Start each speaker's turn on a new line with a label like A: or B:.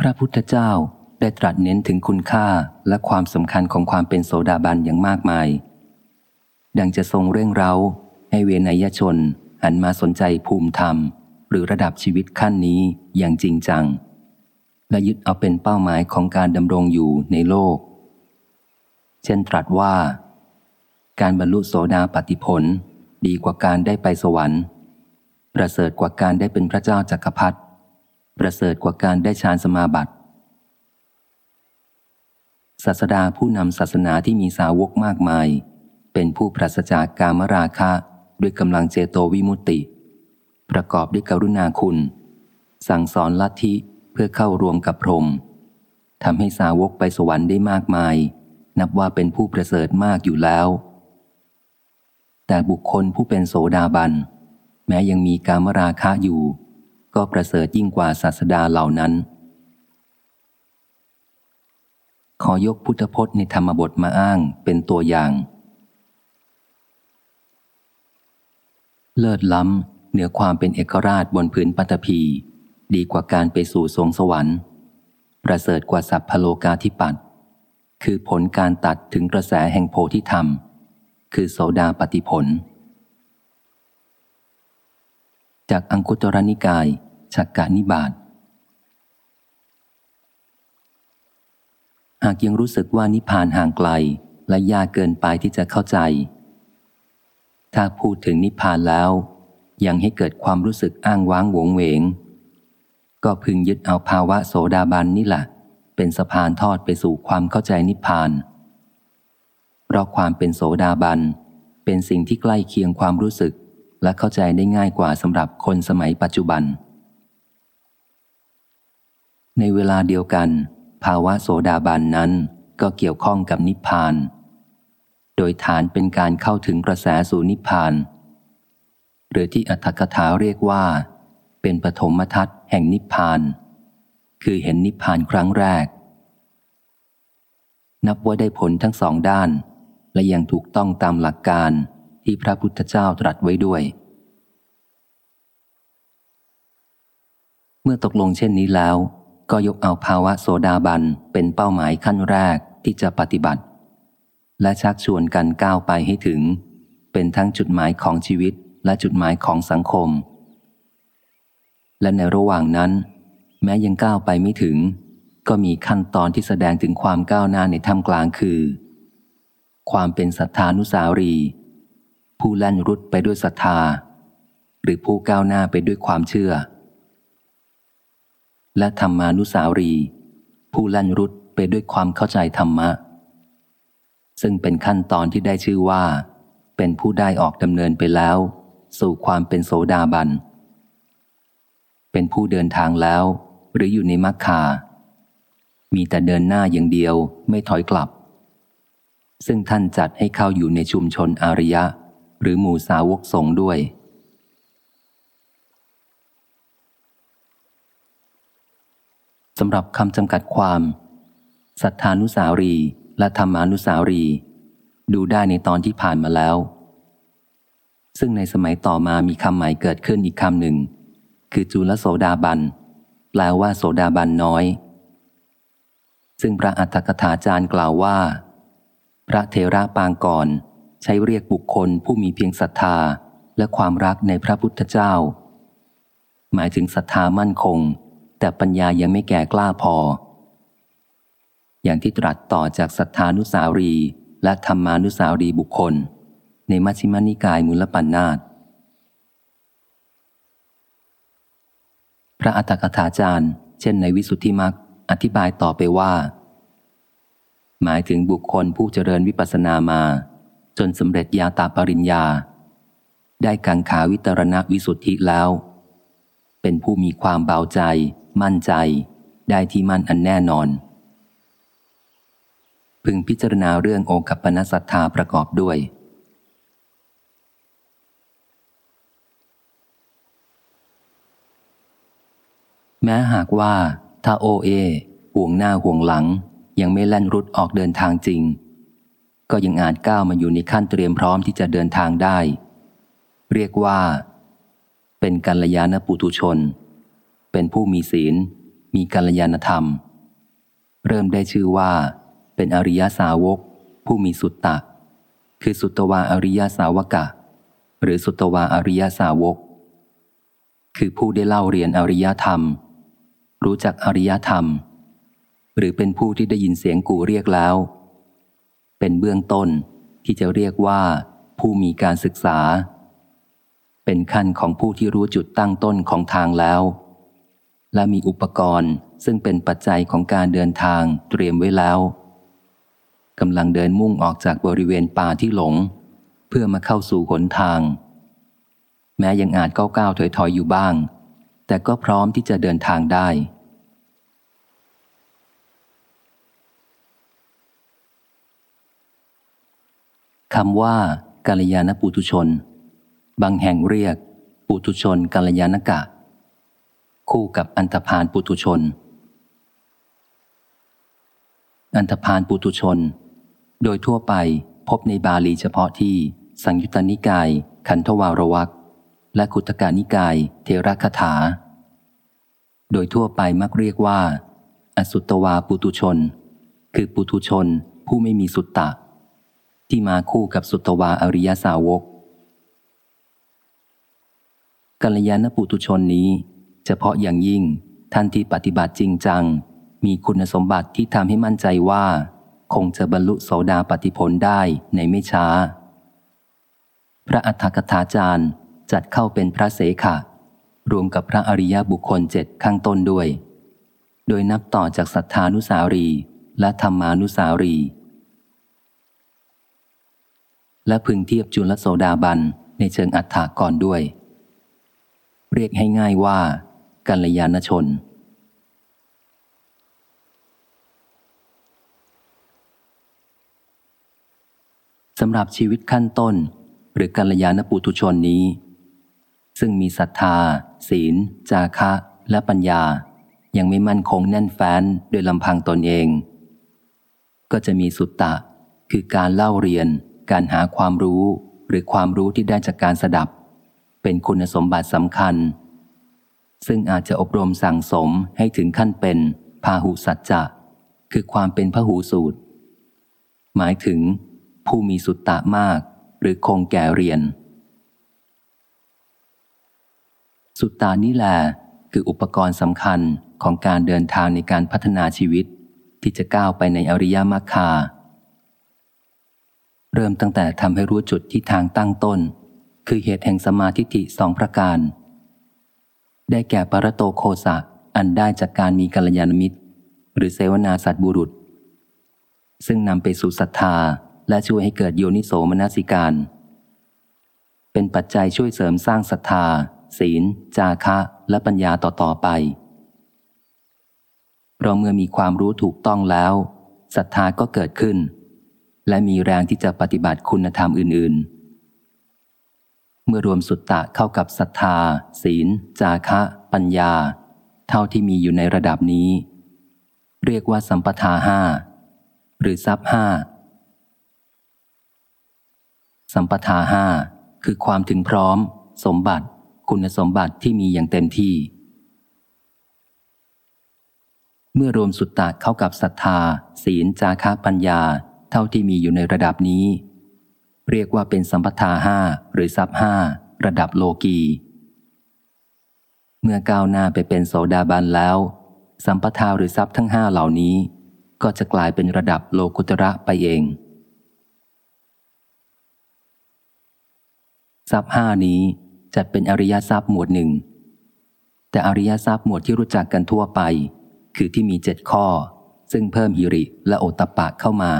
A: พระพุทธเจ้าได้ตรัสเน้นถึงคุณค่าและความสำคัญของความเป็นโสดาบันอย่างมากมาย ดังจะทรงเร่งเร้า ให้เวนยชนหันมาสนใจภูมิธรรม หรือระดับชีวิตขั้นนี้อย่างจริงจัง และยึดเอาเป็นเป้าหมายของการดำรงอยู่ในโลก เช่นตรัสว่า การบรรลุโสดาปติผลดีกว่าการได้ไปสวรรค์ ประเสริฐกว่าการได้เป็นพระเจ้าจากักรพรรดิ ประเสริฐกว่าการได้ฌานสมาบัติศาสดาผู้นำศาสนาที่มีสาวกมากมาย เป็นผู้ปราศจากกามราคะ ด้วยกำลังเจโตวิมุตติ ประกอบด้วยกรุณาคุณ สั่งสอนลัทธิเพื่อเข้ารวมกับพรหมทำให้สาวกไปสวรรค์ได้มากมาย นับว่าเป็นผู้ประเสริฐมากอยู่แล้ว แต่บุคคลผู้เป็นโสดาบัน แม้ยังมีกามราคะอยู่ ก็ประเสริฐยิ่งกว่าศาสดาเหล่านั้น ขอยกพุทธพจน์ในธรรมบทมาอ้างเป็นตัวอย่าง เลิศล้ำเหนือความเป็นเอกราชบนพื้นปัตภีดีกว่าการไปสู่สวงสวรรค์ ประเสริฐกว่าสัพพโลกาธิปัตคือผลการตัดถึงกระแสแห่งโพธิธรรม คือโสดาปฏิผล จากอังคุตรนิกาย ชักกานิบาตหากยังรู้สึกว่านิพานห่างไกลและยากเกินไปที่จะเข้าใจ ถ้าพูดถึงนิพพานแล้ว ยังให้เกิดความรู้สึกอ้างว้างหวงเหวง ก็พึงยึดเอาภาวะโสดาบันนี่แหละเป็นสะพานทอดไปสู่ความเข้าใจนิพพาน เพราะความเป็นโสดาบันเป็นสิ่งที่ใกล้เคียงความรู้สึก และเข้าใจได้ง่ายกว่าสำหรับคนสมัยปัจจุบัน ในเวลาเดียวกัน ภาวะโสดาบันนั้นก็เกี่ยวข้องกับนิพพาน โดยฐานเป็นการเข้าถึงกระแสสู่นิพพาน หรือที่อัตถกถาเรียกว่า เป็นปฐมทัศน์แห่งนิพพาน คือเห็นนิพพานครั้งแรก นับว่าได้ผลทั้งสองด้าน และยังถูกต้องตามหลักการที่พระพุทธเจ้าตรัสไว้ด้วย มื่อตกลงเช่นนี้แล้ว ก็ยกเอาภาวะโสดาบันเป็นเป้าหมายขั้นแรกที่จะปฏิบัติ และชักชวนกันก้าวไปให้ถึง เป็นทั้งจุดหมายของชีวิตและจุดหมายของสังคม และในระหว่างนั้น แม้ยังก้าวไปไม่ถึง ก็มีขั้นตอนที่แสดงถึงความก้าวหน้าในท่ามกลางคือ ความเป็นศรัทธานุสาวรี ผู้แล่นรุดไปด้วยศรัทธา หรือผู้ก้าวหน้าไปด้วยความเชื่อ และธรรมานุสาวรี ผู้ลั่นรุดไปด้วยความเข้าใจธรรมะ ซึ่งเป็นขั้นตอนที่ได้ชื่อว่า เป็นผู้ได้ออกดำเนินไปแล้ว สู่ความเป็นโสดาบัน เป็นผู้เดินทางแล้ว หรืออยู่ในมรรคา มีแต่เดินหน้าอย่างเดียวไม่ถอยกลับ ซึ่งท่านจัดให้เข้าอยู่ในชุมชนอาริยะ หรือหมู่สาวกสงด้วย สำหรับคำจำกัดความศรัทธานุสาวรีและธรรมานุสาวรี ดูได้ในตอนที่ผ่านมาแล้ว ซึ่งในสมัยต่อมามีคำใหม่เกิดขึ้นอีกคำหนึ่ง คือจุลโสดาบัน แปลว่าโสดาบันน้อย ซึ่งพระอัฏฐกถาจารย์กล่าวว่า พระเทระปางก่อนใช้เรียกบุคคลผู้มีเพียงศรัทธาและความรักในพระพุทธเจ้า หมายถึงศรัทธามั่นคง แต่ปัญญายังไม่แก่กล้าพอ อย่างที่ตรัสต่อจากศรัทธานุสาวรีและธรรมานุสาวรีบุคคล ในมัชฌิมานิกายมูลปัญนาตพระอัตถกถาจารย์ เช่นในวิสุทธิมักอธิบายต่อไปว่า หมายถึงบุคคลผู้เจริญวิปัสสนามา จนสำเร็จยาตาปริญญา ได้กังขาวิตรณวิสุทธิแล้ว เป็นผู้มีความเบาใจ มั่นใจ ได้ที่มั่นอันแน่นอน พึงพิจารณาเรื่องโอคัปปนศรัทธาประกอบด้วย แม้หากว่าถ้าโอเอห่วงหน้าห่วงหลัง ยังไม่แล่นรุดออกเดินทางจริง ก็ยังอาจก้าวมาอยู่ในขั้นเตรียมพร้อมที่จะเดินทางได้ เรียกว่า เป็นกัลยาณปุตุชน เป็นผู้มีศีล มีกัลยาณธรรม เริ่มได้ชื่อว่า เป็นอริยสาวก ผู้มีสุตตะ คือสุตวาอริยสาวกะ หรือสุตวาอริยสาวก คือผู้ได้เล่าเรียนอริยธรรม รู้จักอริยธรรม หรือเป็นผู้ที่ได้ยินเสียงกูเรียกแล้ว เป็นเบื้องต้นที่จะเรียกว่าผู้มีการศึกษา เป็นขั้นของผู้ที่รู้จุดตั้งต้นของทางแล้ว และมีอุปกรณ์ซึ่งเป็นปัจจัยของการเดินทางเตรียมไว้แล้วกำลังเดินมุ่งออกจากบริเวณป่าที่หลง เพื่อมาเข้าสู่หนทาง แม้ยังอาจก้าวก้าวถอยถอยอยู่บ้าง แต่ก็พร้อมที่จะเดินทางได้คำว่ากัลยาณปุตุชน บางแห่งเรียกปุตุชนกัลยาณกะ คู่กับอันธพาลปุตุชน อันธพาลปุตุชน โดยทั่วไปพบในบาลีเฉพาะที่ สังยุตตนิกาย ขันธวารวักและขุตกานิกาย เทระคถา โดยทั่วไปมักเรียกว่า อสุตวาปุตุชน คือปุตุชนผู้ไม่มีสุตตะ ที่มาคู่กับสุตวาอริยสาวกกัลยาณปุตุชนนี้ ฉพาะอย่างยิ่ง ท่านที่ปฏิบัติจริงจัง มีคุณสมบัติที่ทำให้มั่นใจว่า คงจะบรรลุโสดาปฏิผลได้ในไม่ช้า พระอัฏฐกถาจารย์จัดเข้าเป็นพระเสขะ รวมกับพระอริยบุคคลเจ็ดข้างต้นด้วย โดยนับต่อจากศรัทธานุสารีและธรรมานุสารี และพึงเทียบจุลโสดาบันในเชิงอัฏฐาก่อนด้วย เรียกให้ง่ายว่า กัลยาณชน สำหรับชีวิตขั้นต้น หรือกัลยาณปุถุชนนี้ ซึ่งมีศรัทธา ศีล จาคะ และปัญญา ยังไม่มั่นคงแน่นแฟ้นโดยลำพังตนเอง ก็จะมีสุตตะ คือการเล่าเรียน การหาความรู้หรือความรู้ที่ได้จากการสดับ เป็นคุณสมบัติสำคัญ ซึ่งอาจจะอบรมสั่งสมให้ถึงขั้นเป็นพาหุสัจจะ คือความเป็นพหูสูตร หมายถึง ผู้มีสุตตะมาก หรือคงแก่เรียน สุตตานี่แหละคืออุปกรณ์สำคัญของการเดินทางในการพัฒนาชีวิต ที่จะก้าวไปในอริยมรรคา เริ่มตั้งแต่ทำให้รู้จุดที่ทางตั้งต้น คือเหตุแห่งสมาธิิสองประการ ได้แก่ปรโตโคสะอันได้จากการมีกัลยาณมิตร หรือเสวนาสัตบุรุษ ซึ่งนำไปสู่ศรัทธาและช่วยให้เกิดโยนิโสมนสิการ เป็นปัจจัยช่วยเสริมสร้างศรัทธา ศีล จาคะ และปัญญาต่อๆไปเพราะเมื่อมีความรู้ถูกต้องแล้วศรัทธาก็เกิดขึ้น และมีแรงที่จะปฏิบัติคุณธรรมอื่น ๆ เมื่อรวมสุตตะเข้ากับศรัทธา ศีล จาคะ ปัญญา เท่าที่มีอยู่ในระดับนี้ เรียกว่าสัมปทาห้าหรือทรัพห้าสัมปทาห้าคือความถึงพร้อม สมบัติ คุณสมบัติที่มีอย่างเต็มที่ เมื่อรวมสุตตะเข้ากับศรัทธา ศีล จาคะปัญญา เท่าที่มีอยู่ในระดับนี้ เรียกว่าเป็นสัมปทาห้าหรือทรัพห้าระดับโลกี เมื่อก้าวหน้าไปเป็นโสดาบันแล้ว สัมปทาหรือทรัพทั้งห้าเหล่านี้ ก็จะกลายเป็นระดับโลกุตระไปเองทรัพย์ห้านี้จัดเป็นอริยทรัพย์หมวดหนึ่ง แต่อริยทรัพย์หมวดที่รู้จักกันทั่วไป คือที่มีเจ็ดข้อ ซึ่งเพิ่มหิริและโอตตปะเข้ามา